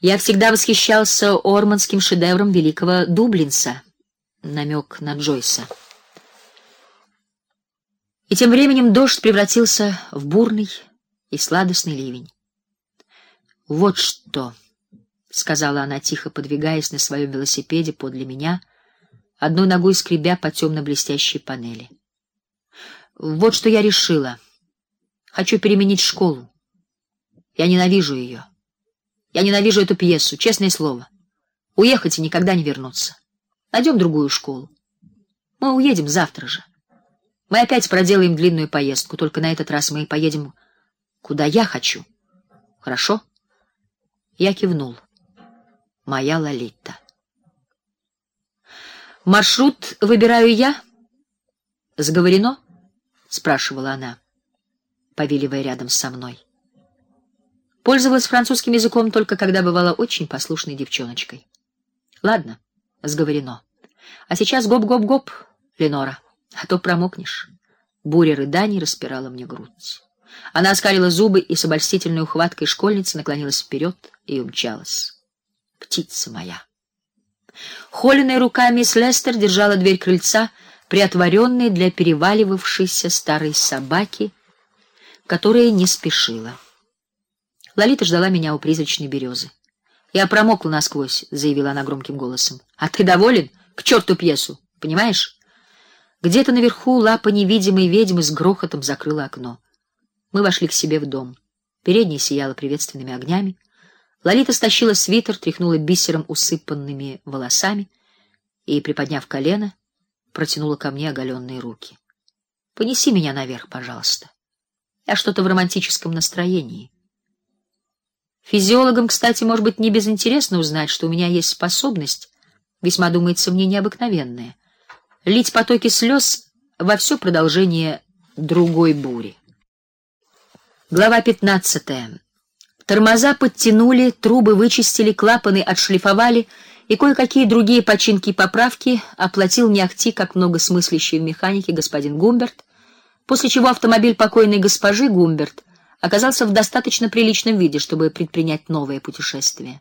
Я всегда восхищался орманским шедевром великого Дублинса. Намек на Джойса. И тем временем дождь превратился в бурный и сладостный ливень. Вот что, сказала она тихо, подвигаясь на своем велосипеде подле меня, одной ногой скребя по темно блестящей панели. Вот что я решила. Хочу переменить школу. Я ненавижу ее. Я ненавижу эту пьесу, честное слово. Уехать и никогда не вернуться. Найдем другую школу. Мы уедем завтра же. Мы опять проделаем длинную поездку, только на этот раз мы поедем куда я хочу. Хорошо? Я кивнул. Моя Лолита. Маршрут выбираю я. Сговорено? спрашивала она, повиливая рядом со мной. Пользовалась французским языком только когда бывала очень послушной девчоночкой. Ладно, сговорено. А сейчас гоп-гоп-гоп, Ленора, а то промокнешь. Буря рыданий распирала мне грудь. Она оскалила зубы и с обольстительной ухваткой школьницы наклонилась вперед и умчалась. Птица моя. Холеная рука мисс держала дверь крыльца, приотворенной для переваливавшейся старой собаки, которая не спешила. Лолита ждала меня у призрачной березы. Я промокла насквозь, заявила она громким голосом. А ты доволен? К черту пьесу, понимаешь? Где-то наверху лапа невидимой ведьмы с грохотом закрыла окно. Мы вошли к себе в дом. Передняя сияла приветственными огнями. Лолита стащила свитер, тряхнула бисером усыпанными волосами и, приподняв колено, протянула ко мне оголенные руки. Понеси меня наверх, пожалуйста. Я что-то в романтическом настроении. Физиологам, кстати, может быть, не безинтересно узнать, что у меня есть способность, весьма думается мне необыкновенная, лить потоки слез во все продолжение другой бури. Глава пятнадцатая. Тормоза подтянули, трубы вычистили, клапаны отшлифовали и кое-какие другие починки и поправки оплатил не ахти, как много смыслящий в механике господин Гумберт, после чего автомобиль покойной госпожи Гумберт оказался в достаточно приличном виде, чтобы предпринять новое путешествие.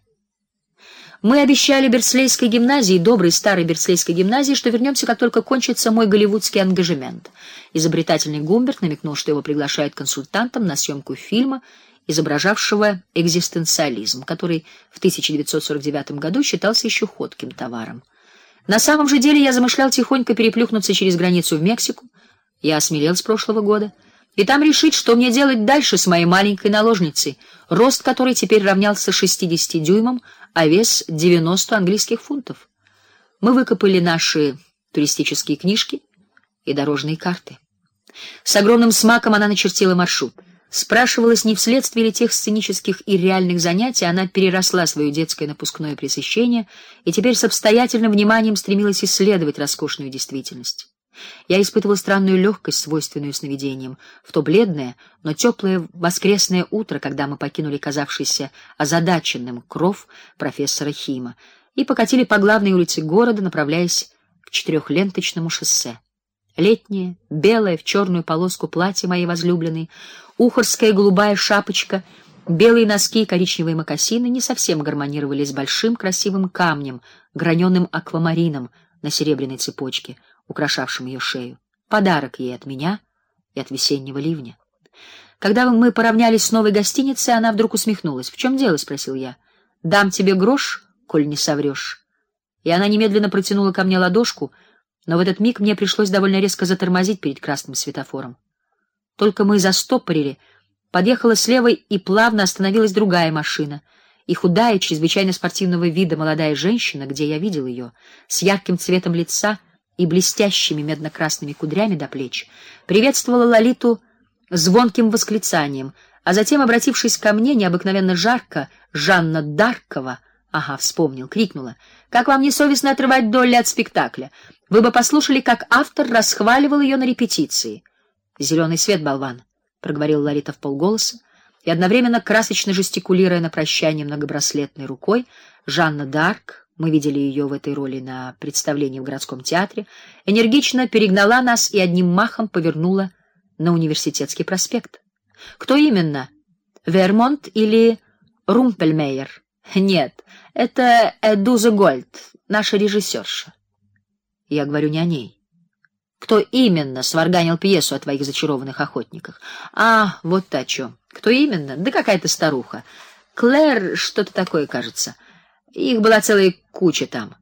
Мы обещали Берслейской гимназии, доброй старой Берслейской гимназии, что вернемся, как только кончится мой голливудский ангажемент. Изобретательный Гумберт намекнул, что его приглашают консультантом на съемку фильма, изображавшего экзистенциализм, который в 1949 году считался еще ходким товаром. На самом же деле я замышлял тихонько переплюхнуться через границу в Мексику. Я осмелел с прошлого года и там решить, что мне делать дальше с моей маленькой наложницей, рост которой теперь равнялся 60 дюймам, а вес 90 английских фунтов. Мы выкопали наши туристические книжки и дорожные карты. С огромным смаком она начертила маршрут. Спрашивалась, не вследствие ли тех сценических и реальных занятий она переросла свое детское напускное пресыщение и теперь с обстоятельным вниманием стремилась исследовать роскошную действительность. Я испытывал странную легкость, свойственную сновидениям, в то бледное, но теплое воскресное утро, когда мы покинули казавшийся озадаченным кров профессора Хима и покатили по главной улице города, направляясь к четырехленточному шоссе. Летнее, белое в черную полоску платье моей возлюбленной, ухорская голубая шапочка, белые носки и коричневые мокасины не совсем гармонировали с большим красивым камнем, граненым аквамарином на серебряной цепочке украшавшим ее шею. Подарок ей от меня и от весеннего ливня. Когда мы поравнялись с новой гостиницей, она вдруг усмехнулась. "В чем дело?" спросил я. "Дам тебе грош, коль не соврешь». И она немедленно протянула ко мне ладошку, но в этот миг мне пришлось довольно резко затормозить перед красным светофором. Только мы застопорили, подъехала слева и плавно остановилась другая машина. И худая, чрезвычайно спортивного вида молодая женщина, где я видел ее, с ярким цветом лица, и блестящими медно-красными кудрями до плеч, приветствовала Лолиту звонким восклицанием, а затем, обратившись ко мне необыкновенно жарко, Жанна Даркова, ага, вспомнил, крикнула: "Как вам не совестно отрывать Долли от спектакля? Вы бы послушали, как автор расхваливал ее на репетиции". «Зеленый свет, болван, проговорил Лолита в полголоса, и одновременно красочно жестикулируя на прощание многобраслетной рукой, Жанна Дарк мы видели ее в этой роли на представлении в городском театре, энергично перегнала нас и одним махом повернула на университетский проспект. Кто именно? Вермонт или Румпельмейер? Нет, это Эдуза Гольд, наша режиссерша. Я говорю не о ней. Кто именно сварганил пьесу о твоих зачарованных охотниках? А, вот о чем. Кто именно? Да какая-то старуха. Клэр, что-то такое, кажется. Их была целая куча там.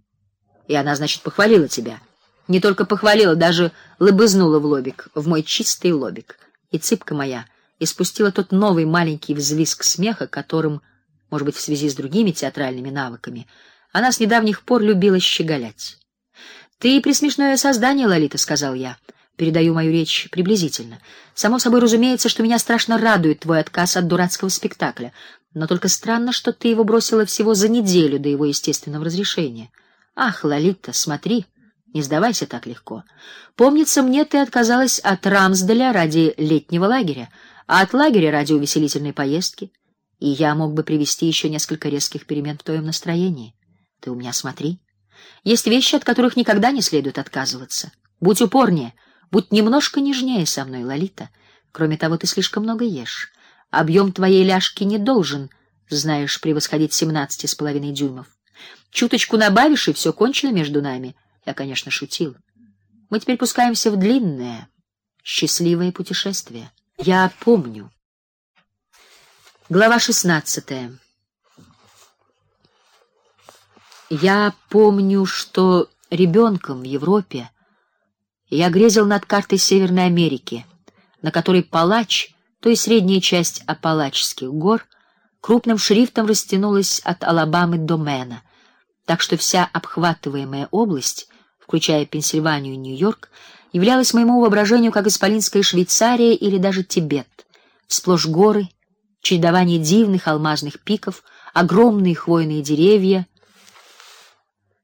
И она, значит, похвалила тебя. Не только похвалила, даже лыбызнула в лобик, в мой чистый лобик. И цыпка моя испустила тот новый маленький взвизг смеха, которым, может быть, в связи с другими театральными навыками, она с недавних пор любила щеголять. Ты присмешное создание, Лолита, сказал я. Передаю мою речь приблизительно. Само собой разумеется, что меня страшно радует твой отказ от дурацкого спектакля, но только странно, что ты его бросила всего за неделю до его естественного разрешения. Ах, Лолита, смотри, не сдавайся так легко. Помнится мне, ты отказалась от Рамсделя ради летнего лагеря, а от лагеря ради увеселительной поездки, и я мог бы привести еще несколько резких перемен в твоем настроении. Ты у меня смотри. Есть вещи, от которых никогда не следует отказываться. Будь упорнее, будь немножко нежнее со мной, Лолита. Кроме того, ты слишком много ешь. Объем твоей ляжки не должен, знаешь, превосходить семнадцати с половиной дюймов. Чуточку набавишь, и все кончено между нами. Я, конечно, шутил. Мы теперь пускаемся в длинное, счастливое путешествие. Я помню. Глава шестнадцатая. Я помню, что ребенком в Европе я грезил над картой Северной Америки, на которой Палач, то есть средняя часть Апалачских гор, крупным шрифтом растянулась от Алабамы до Мэна, так что вся обхватываемая область, включая Пенсильванию и Нью-Йорк, являлась моему воображению как исполинская Швейцария или даже Тибет. Сплошь горы, чередование дивных алмазных пиков, огромные хвойные деревья,